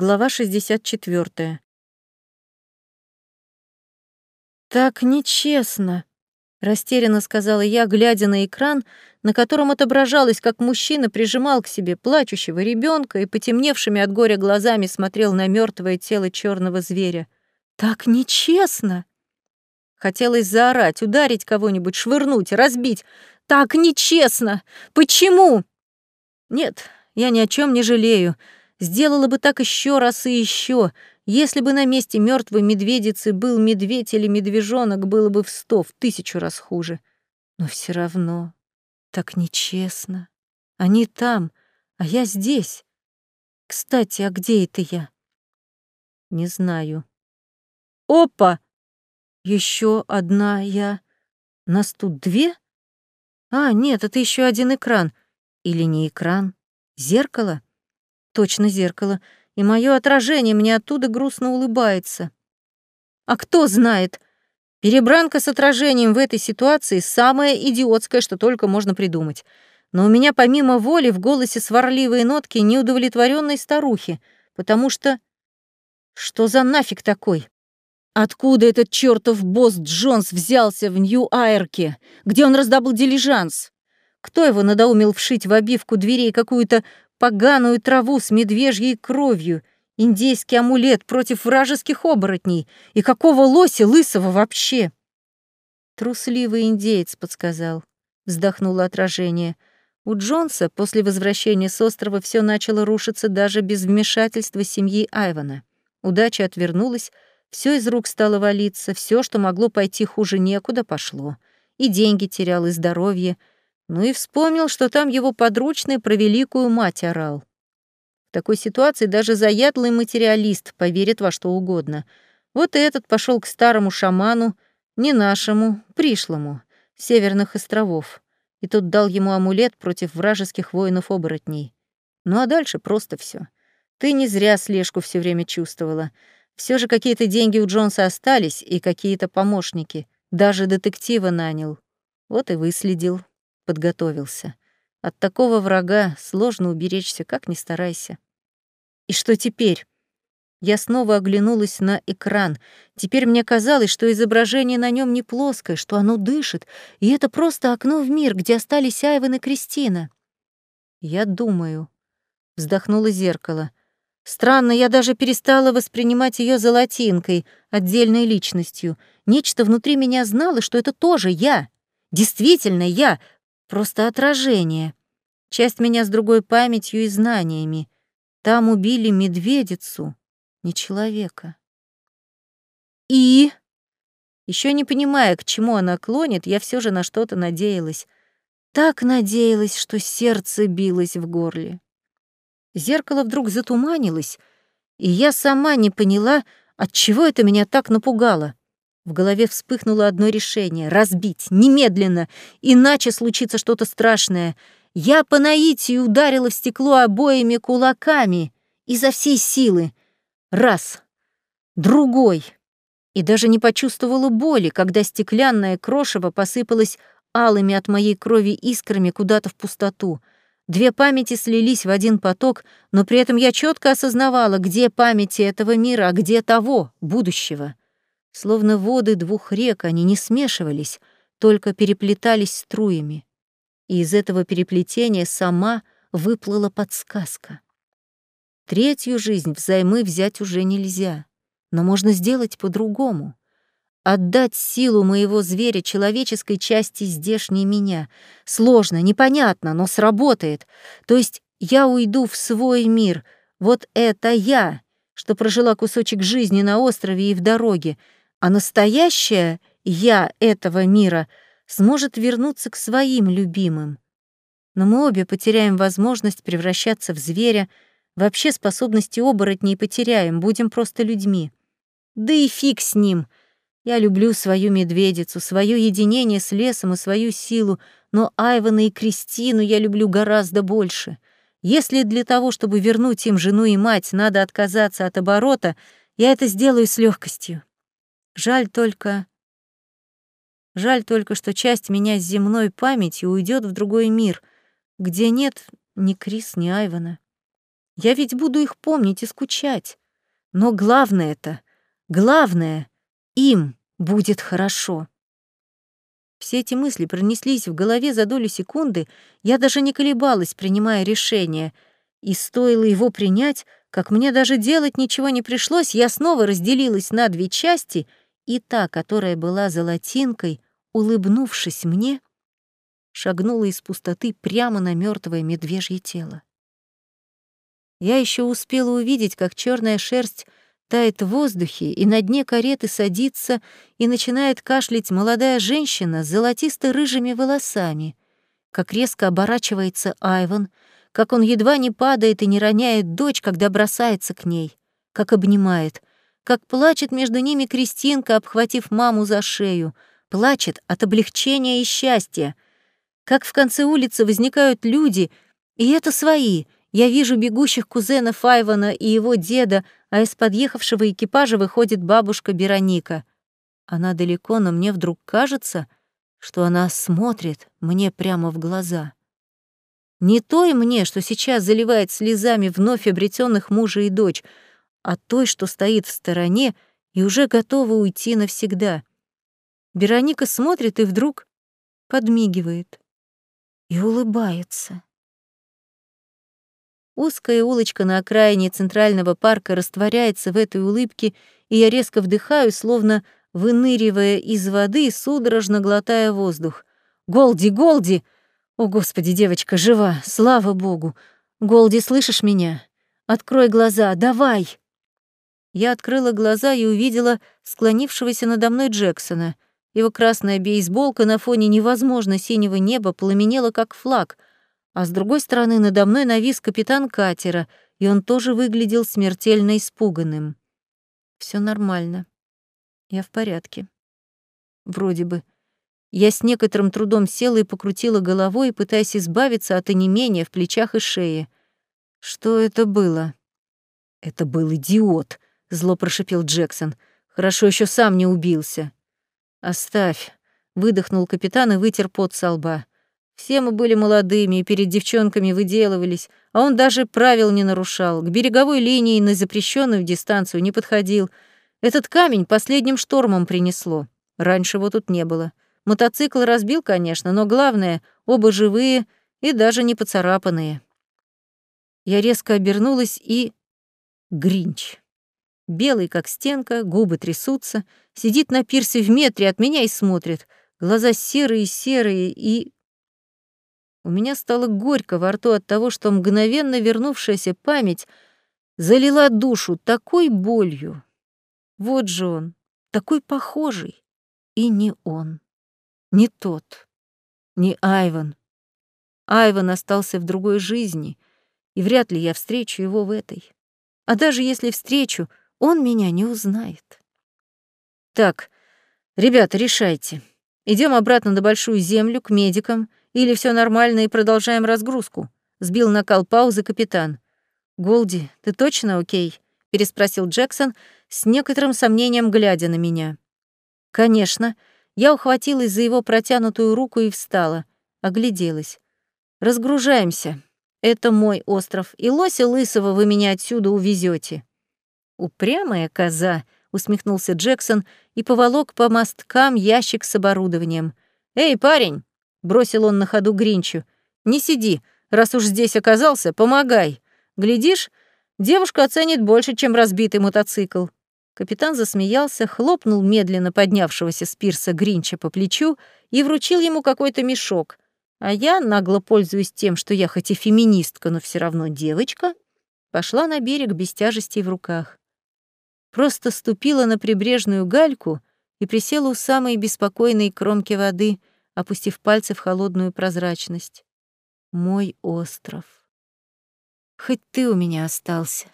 Глава 64. «Так нечестно», — растерянно сказала я, глядя на экран, на котором отображалось, как мужчина прижимал к себе плачущего ребенка и потемневшими от горя глазами смотрел на мертвое тело черного зверя. «Так нечестно!» Хотелось заорать, ударить кого-нибудь, швырнуть, разбить. «Так нечестно! Почему?» «Нет, я ни о чем не жалею. Сделала бы так еще раз и еще. Если бы на месте мертвой медведицы был медведь или медвежонок, было бы в сто, в тысячу раз хуже. Но все равно так нечестно. Они там, а я здесь. Кстати, а где это я? Не знаю. Опа! Еще одна я. Нас тут две? А, нет, это еще один экран. Или не экран? Зеркало? Точно зеркало. И мое отражение мне оттуда грустно улыбается. А кто знает? Перебранка с отражением в этой ситуации самое идиотское, что только можно придумать. Но у меня помимо воли в голосе сварливые нотки неудовлетворенной старухи, потому что... Что за нафиг такой? Откуда этот чертов босс Джонс взялся в Нью-Айрке? Где он раздобыл дилижанс? Кто его надоумил вшить в обивку дверей какую-то поганую траву с медвежьей кровью, индейский амулет против вражеских оборотней. И какого лося лысого вообще? Трусливый индеец подсказал. Вздохнуло отражение. У Джонса после возвращения с острова все начало рушиться даже без вмешательства семьи Айвана. Удача отвернулась, все из рук стало валиться, все, что могло пойти хуже некуда, пошло. И деньги терял, и здоровье — ну и вспомнил, что там его подручный про великую мать орал. В такой ситуации даже заядлый материалист поверит во что угодно. Вот и этот пошел к старому шаману, не нашему, пришлому, северных островов. И тот дал ему амулет против вражеских воинов-оборотней. Ну а дальше просто все. Ты не зря слежку все время чувствовала. Все же какие-то деньги у Джонса остались и какие-то помощники. Даже детектива нанял. Вот и выследил подготовился. От такого врага сложно уберечься, как ни старайся. И что теперь? Я снова оглянулась на экран. Теперь мне казалось, что изображение на нем не плоское, что оно дышит, и это просто окно в мир, где остались Айвен и Кристина. Я думаю. Вздохнуло зеркало. Странно, я даже перестала воспринимать ее золотинкой, отдельной личностью. Нечто внутри меня знало, что это тоже я. Действительно я, Просто отражение. Часть меня с другой памятью и знаниями. Там убили медведицу, не человека. И... Еще не понимая, к чему она клонит, я все же на что-то надеялась. Так надеялась, что сердце билось в горле. Зеркало вдруг затуманилось, и я сама не поняла, от чего это меня так напугало. В голове вспыхнуло одно решение — разбить, немедленно, иначе случится что-то страшное. Я по наитию ударила в стекло обоими кулаками изо всей силы. Раз, другой. И даже не почувствовала боли, когда стеклянное крошево посыпалось алыми от моей крови искрами куда-то в пустоту. Две памяти слились в один поток, но при этом я четко осознавала, где памяти этого мира, а где того, будущего. Словно воды двух рек они не смешивались, только переплетались струями. И из этого переплетения сама выплыла подсказка. Третью жизнь взаймы взять уже нельзя, но можно сделать по-другому. Отдать силу моего зверя человеческой части здешней меня. Сложно, непонятно, но сработает. То есть я уйду в свой мир. Вот это я, что прожила кусочек жизни на острове и в дороге, а настоящее «я» этого мира сможет вернуться к своим любимым. Но мы обе потеряем возможность превращаться в зверя, вообще способности оборотней потеряем, будем просто людьми. Да и фиг с ним. Я люблю свою медведицу, свое единение с лесом и свою силу, но Айвана и Кристину я люблю гораздо больше. Если для того, чтобы вернуть им жену и мать, надо отказаться от оборота, я это сделаю с легкостью. Жаль только... Жаль только, что часть меня с земной памятью уйдет в другой мир, где нет ни Крис, ни Айвана. Я ведь буду их помнить и скучать. Но главное это, главное, им будет хорошо. Все эти мысли пронеслись в голове за долю секунды, я даже не колебалась, принимая решение. И стоило его принять, как мне даже делать ничего не пришлось, я снова разделилась на две части, и та, которая была золотинкой, улыбнувшись мне, шагнула из пустоты прямо на мертвое медвежье тело. Я еще успела увидеть, как черная шерсть тает в воздухе, и на дне кареты садится и начинает кашлять молодая женщина с золотисто-рыжими волосами, как резко оборачивается Айван, как он едва не падает и не роняет дочь, когда бросается к ней, как обнимает, как плачет между ними Кристинка, обхватив маму за шею, плачет от облегчения и счастья, как в конце улицы возникают люди, и это свои — я вижу бегущих кузенов Айвана и его деда, а из подъехавшего экипажа выходит бабушка Бероника. Она далеко, но мне вдруг кажется, что она смотрит мне прямо в глаза. Не той мне, что сейчас заливает слезами вновь обретенных мужа и дочь, а той, что стоит в стороне и уже готова уйти навсегда. Бероника смотрит и вдруг подмигивает и улыбается. Узкая улочка на окраине центрального парка растворяется в этой улыбке, и я резко вдыхаю, словно выныривая из воды, судорожно глотая воздух. «Голди, Голди!» «О, Господи, девочка, жива! Слава Богу! Голди, слышишь меня? Открой глаза, давай!» Я открыла глаза и увидела склонившегося надо мной Джексона. Его красная бейсболка на фоне невозможно синего неба пламенела, как флаг — а с другой стороны надо мной навис капитан катера, и он тоже выглядел смертельно испуганным. Все нормально. Я в порядке. Вроде бы. Я с некоторым трудом села и покрутила головой, пытаясь избавиться от онемения в плечах и шее. Что это было? Это был идиот, зло прошипел Джексон. Хорошо еще сам не убился. Оставь, выдохнул капитан и вытер пот со лба. Все мы были молодыми и перед девчонками выделывались, а он даже правил не нарушал, к береговой линии на запрещенную дистанцию не подходил. Этот камень последним штормом принесло. Раньше его тут не было. Мотоцикл разбил, конечно, но главное, оба живые и даже не поцарапанные. Я резко обернулась и... Гринч. Белый, как стенка, губы трясутся, сидит на пирсе в метре от меня и смотрит. Глаза серые-серые и у меня стало горько во рту от того, что мгновенно вернувшаяся память залила душу такой болью. Вот же он, такой похожий. И не он, не тот, не Айван. Айван остался в другой жизни, и вряд ли я встречу его в этой. А даже если встречу, он меня не узнает. Так, ребята, решайте. Идем обратно на Большую Землю, к медикам, или все нормально и продолжаем разгрузку?» — сбил накал паузы капитан. «Голди, ты точно окей?» — переспросил Джексон, с некоторым сомнением глядя на меня. «Конечно». Я ухватилась за его протянутую руку и встала. Огляделась. «Разгружаемся. Это мой остров, и лося лысого вы меня отсюда увезете. «Упрямая коза», — усмехнулся Джексон и поволок по мосткам ящик с оборудованием. «Эй, парень, бросил он на ходу Гринчу. «Не сиди, раз уж здесь оказался, помогай. Глядишь, девушка оценит больше, чем разбитый мотоцикл». Капитан засмеялся, хлопнул медленно поднявшегося с пирса Гринча по плечу и вручил ему какой-то мешок. А я, нагло пользуясь тем, что я хоть и феминистка, но все равно девочка, пошла на берег без тяжестей в руках. Просто ступила на прибрежную гальку и присела у самой беспокойной кромки воды, опустив пальцы в холодную прозрачность. Мой остров. Хоть ты у меня остался.